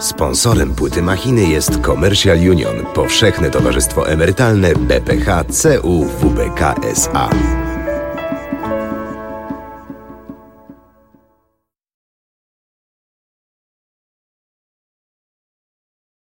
Sponsorem płyty Machiny jest Commercial Union, powszechne towarzystwo emerytalne BPH CU WBK SA.